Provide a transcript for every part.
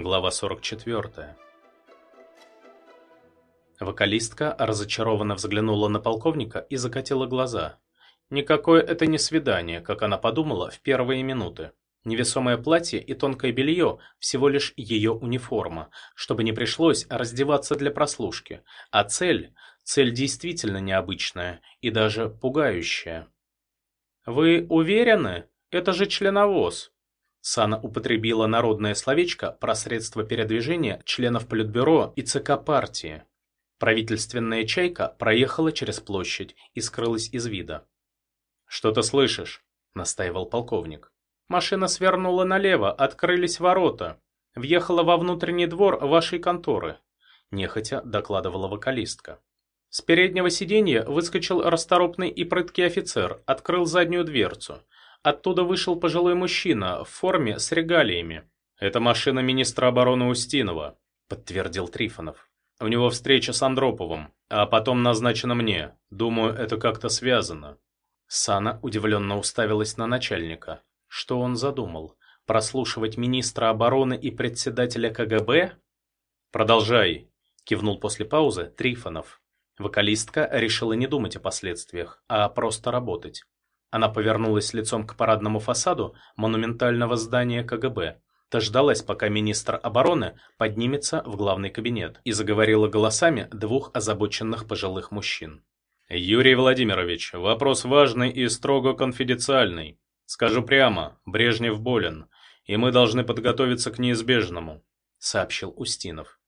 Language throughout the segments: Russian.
Глава 44. Вокалистка разочарованно взглянула на полковника и закатила глаза. Никакое это не свидание, как она подумала в первые минуты. Невесомое платье и тонкое белье – всего лишь ее униформа, чтобы не пришлось раздеваться для прослушки. А цель – цель действительно необычная и даже пугающая. «Вы уверены? Это же членовоз!» Сана употребила народное словечко про средства передвижения членов Политбюро и ЦК партии. Правительственная чайка проехала через площадь и скрылась из вида. «Что ты слышишь?» – настаивал полковник. «Машина свернула налево, открылись ворота. Въехала во внутренний двор вашей конторы», – нехотя докладывала вокалистка. С переднего сиденья выскочил расторопный и прыткий офицер, открыл заднюю дверцу – Оттуда вышел пожилой мужчина в форме с регалиями. «Это машина министра обороны Устинова», — подтвердил Трифонов. «У него встреча с Андроповым, а потом назначена мне. Думаю, это как-то связано». Сана удивленно уставилась на начальника. Что он задумал? Прослушивать министра обороны и председателя КГБ? «Продолжай», — кивнул после паузы Трифонов. Вокалистка решила не думать о последствиях, а просто работать. Она повернулась лицом к парадному фасаду монументального здания КГБ, дождалась, пока министр обороны поднимется в главный кабинет и заговорила голосами двух озабоченных пожилых мужчин. «Юрий Владимирович, вопрос важный и строго конфиденциальный. Скажу прямо, Брежнев болен, и мы должны подготовиться к неизбежному», — сообщил Устинов.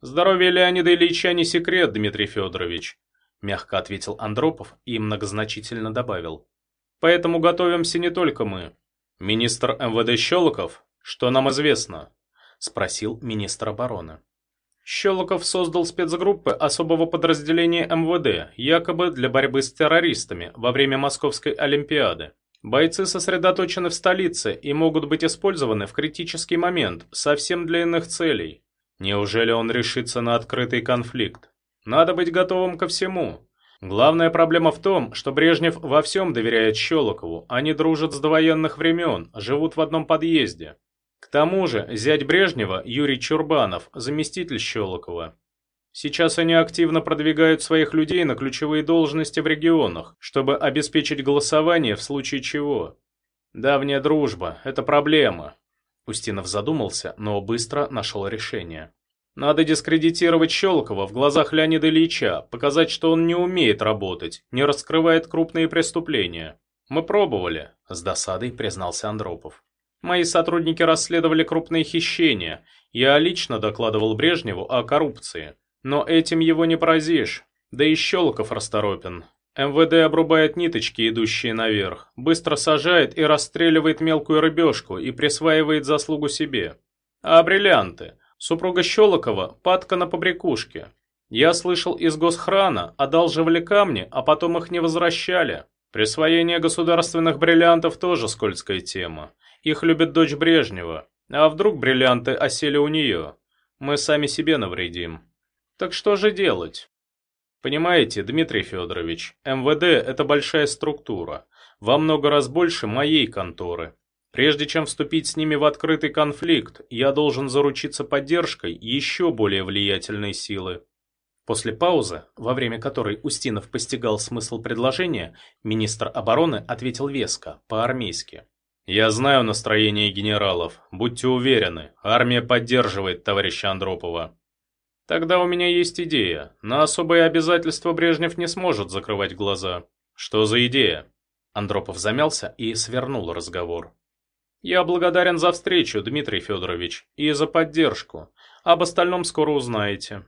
«Здоровье Леонида Ильича не секрет, Дмитрий Федорович», — мягко ответил Андропов и многозначительно добавил. Поэтому готовимся не только мы. Министр МВД Щелоков, что нам известно? Спросил министр обороны. Щелоков создал спецгруппы особого подразделения МВД, якобы для борьбы с террористами во время Московской Олимпиады. Бойцы сосредоточены в столице и могут быть использованы в критический момент, совсем для иных целей. Неужели он решится на открытый конфликт? Надо быть готовым ко всему. Главная проблема в том, что Брежнев во всем доверяет Щелокову, они дружат с довоенных времен, живут в одном подъезде. К тому же, зять Брежнева, Юрий Чурбанов, заместитель Щелокова. Сейчас они активно продвигают своих людей на ключевые должности в регионах, чтобы обеспечить голосование в случае чего. Давняя дружба – это проблема. Устинов задумался, но быстро нашел решение. Надо дискредитировать Щелокова в глазах Леонида Ильича, показать, что он не умеет работать, не раскрывает крупные преступления. Мы пробовали, с досадой признался Андропов. Мои сотрудники расследовали крупные хищения. Я лично докладывал Брежневу о коррупции. Но этим его не поразишь. Да и Щелоков расторопен. МВД обрубает ниточки, идущие наверх, быстро сажает и расстреливает мелкую рыбешку и присваивает заслугу себе. А бриллианты? Супруга Щелокова – падка на побрякушке. Я слышал из госхрана, одалживали камни, а потом их не возвращали. Присвоение государственных бриллиантов тоже скользкая тема. Их любит дочь Брежнева. А вдруг бриллианты осели у нее? Мы сами себе навредим. Так что же делать? Понимаете, Дмитрий Федорович, МВД – это большая структура. Во много раз больше моей конторы. Прежде чем вступить с ними в открытый конфликт, я должен заручиться поддержкой еще более влиятельной силы. После паузы, во время которой Устинов постигал смысл предложения, министр обороны ответил веско, по-армейски. «Я знаю настроение генералов. Будьте уверены, армия поддерживает товарища Андропова». «Тогда у меня есть идея. На особые обязательства Брежнев не сможет закрывать глаза». «Что за идея?» Андропов замялся и свернул разговор. Я благодарен за встречу, Дмитрий Федорович, и за поддержку. Об остальном скоро узнаете.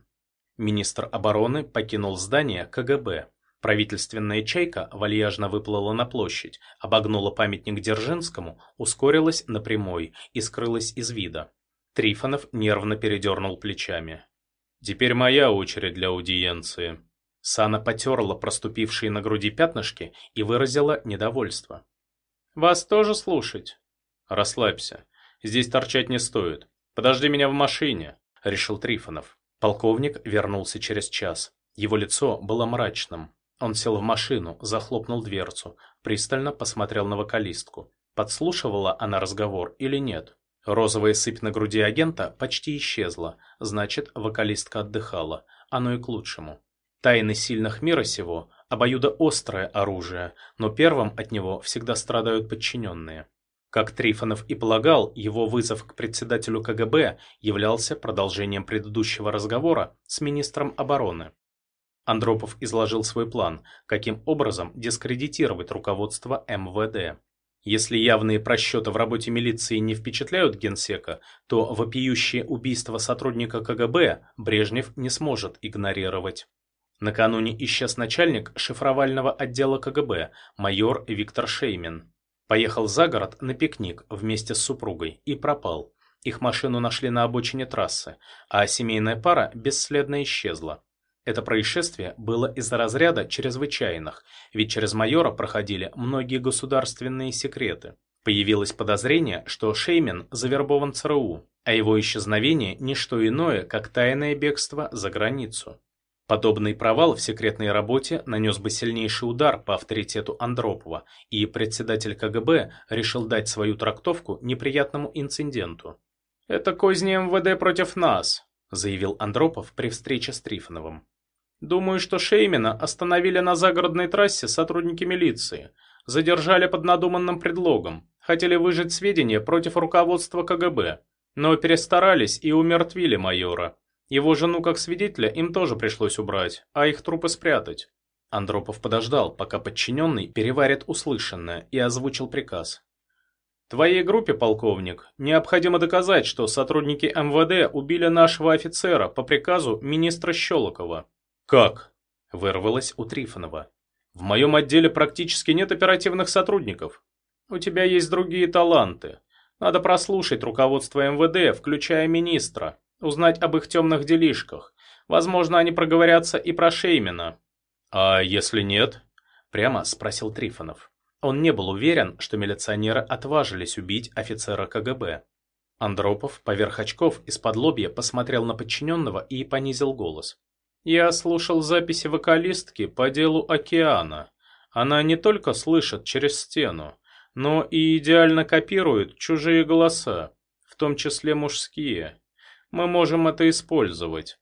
Министр обороны покинул здание КГБ. Правительственная чайка вальяжно выплыла на площадь, обогнула памятник Дзержинскому, ускорилась на прямой и скрылась из вида. Трифонов нервно передернул плечами. «Теперь моя очередь для аудиенции». Сана потерла проступившие на груди пятнышки и выразила недовольство. «Вас тоже слушать?» «Расслабься. Здесь торчать не стоит. Подожди меня в машине», — решил Трифонов. Полковник вернулся через час. Его лицо было мрачным. Он сел в машину, захлопнул дверцу, пристально посмотрел на вокалистку. Подслушивала она разговор или нет? Розовая сыпь на груди агента почти исчезла, значит, вокалистка отдыхала, оно и к лучшему. Тайны сильных мира сего – обоюдоострое оружие, но первым от него всегда страдают подчиненные. Как Трифонов и полагал, его вызов к председателю КГБ являлся продолжением предыдущего разговора с министром обороны. Андропов изложил свой план, каким образом дискредитировать руководство МВД. Если явные просчеты в работе милиции не впечатляют генсека, то вопиющее убийство сотрудника КГБ Брежнев не сможет игнорировать. Накануне исчез начальник шифровального отдела КГБ, майор Виктор Шеймин. Поехал за город на пикник вместе с супругой и пропал. Их машину нашли на обочине трассы, а семейная пара бесследно исчезла. Это происшествие было из разряда чрезвычайных, ведь через майора проходили многие государственные секреты. Появилось подозрение, что Шеймин завербован ЦРУ, а его исчезновение – не что иное, как тайное бегство за границу. Подобный провал в секретной работе нанес бы сильнейший удар по авторитету Андропова, и председатель КГБ решил дать свою трактовку неприятному инциденту. «Это козни МВД против нас», – заявил Андропов при встрече с Трифоновым. Думаю, что Шеймина остановили на загородной трассе сотрудники милиции. Задержали под надуманным предлогом. Хотели выжать сведения против руководства КГБ. Но перестарались и умертвили майора. Его жену как свидетеля им тоже пришлось убрать, а их трупы спрятать. Андропов подождал, пока подчиненный переварит услышанное и озвучил приказ. Твоей группе, полковник, необходимо доказать, что сотрудники МВД убили нашего офицера по приказу министра Щелокова. «Как?» – вырвалось у Трифонова. «В моем отделе практически нет оперативных сотрудников. У тебя есть другие таланты. Надо прослушать руководство МВД, включая министра, узнать об их темных делишках. Возможно, они проговорятся и про Шеймина». «А если нет?» – прямо спросил Трифонов. Он не был уверен, что милиционеры отважились убить офицера КГБ. Андропов поверх очков из-под лобья посмотрел на подчиненного и понизил голос. Я слушал записи вокалистки по делу «Океана». Она не только слышит через стену, но и идеально копирует чужие голоса, в том числе мужские. Мы можем это использовать.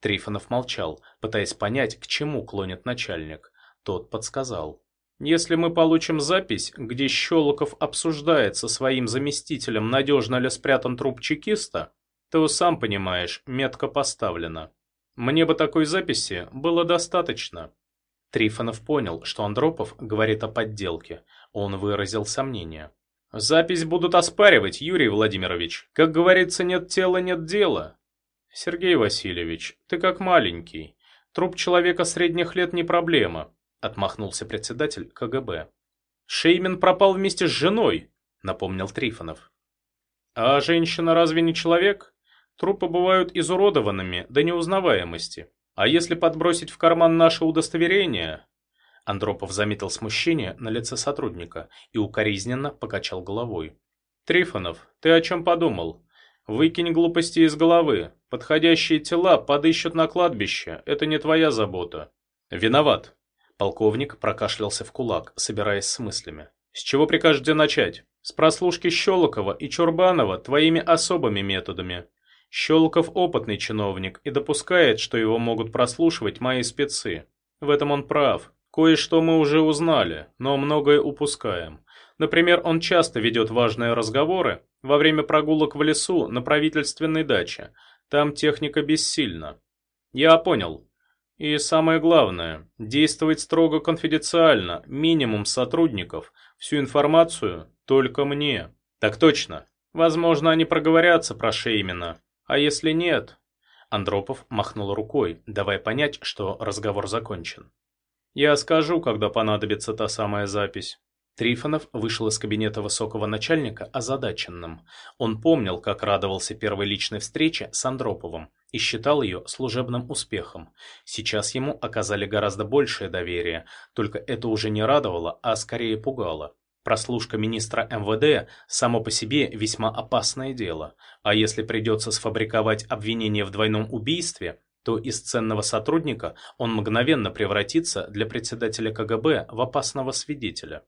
Трифонов молчал, пытаясь понять, к чему клонит начальник. Тот подсказал. Если мы получим запись, где Щелоков обсуждает со своим заместителем, надежно ли спрятан труп чекиста, то, сам понимаешь, метка поставлена. Мне бы такой записи было достаточно. Трифонов понял, что Андропов говорит о подделке. Он выразил сомнение. Запись будут оспаривать, Юрий Владимирович. Как говорится, нет тела, нет дела. Сергей Васильевич, ты как маленький. Труп человека средних лет не проблема, отмахнулся председатель КГБ. Шеймин пропал вместе с женой, напомнил Трифонов. А женщина разве не человек? Трупы бывают изуродованными до неузнаваемости. А если подбросить в карман наше удостоверение... Андропов заметил смущение на лице сотрудника и укоризненно покачал головой. «Трифонов, ты о чем подумал? Выкинь глупости из головы. Подходящие тела подыщут на кладбище. Это не твоя забота». «Виноват». Полковник прокашлялся в кулак, собираясь с мыслями. «С чего прикажете начать? С прослушки Щелокова и Чурбанова твоими особыми методами. Щелков опытный чиновник и допускает, что его могут прослушивать мои спецы. В этом он прав. Кое-что мы уже узнали, но многое упускаем. Например, он часто ведет важные разговоры во время прогулок в лесу на правительственной даче. Там техника бессильна. Я понял. И самое главное, действовать строго конфиденциально, минимум сотрудников, всю информацию только мне. Так точно. Возможно, они проговорятся про Шеймина, а если нет? Андропов махнул рукой, давая понять, что разговор закончен. Я скажу, когда понадобится та самая запись. Трифонов вышел из кабинета высокого начальника озадаченным. Он помнил, как радовался первой личной встрече с Андроповым и считал ее служебным успехом. Сейчас ему оказали гораздо большее доверие, только это уже не радовало, а скорее пугало. Прослушка министра МВД само по себе весьма опасное дело, а если придется сфабриковать обвинение в двойном убийстве, то из ценного сотрудника он мгновенно превратится для председателя КГБ в опасного свидетеля.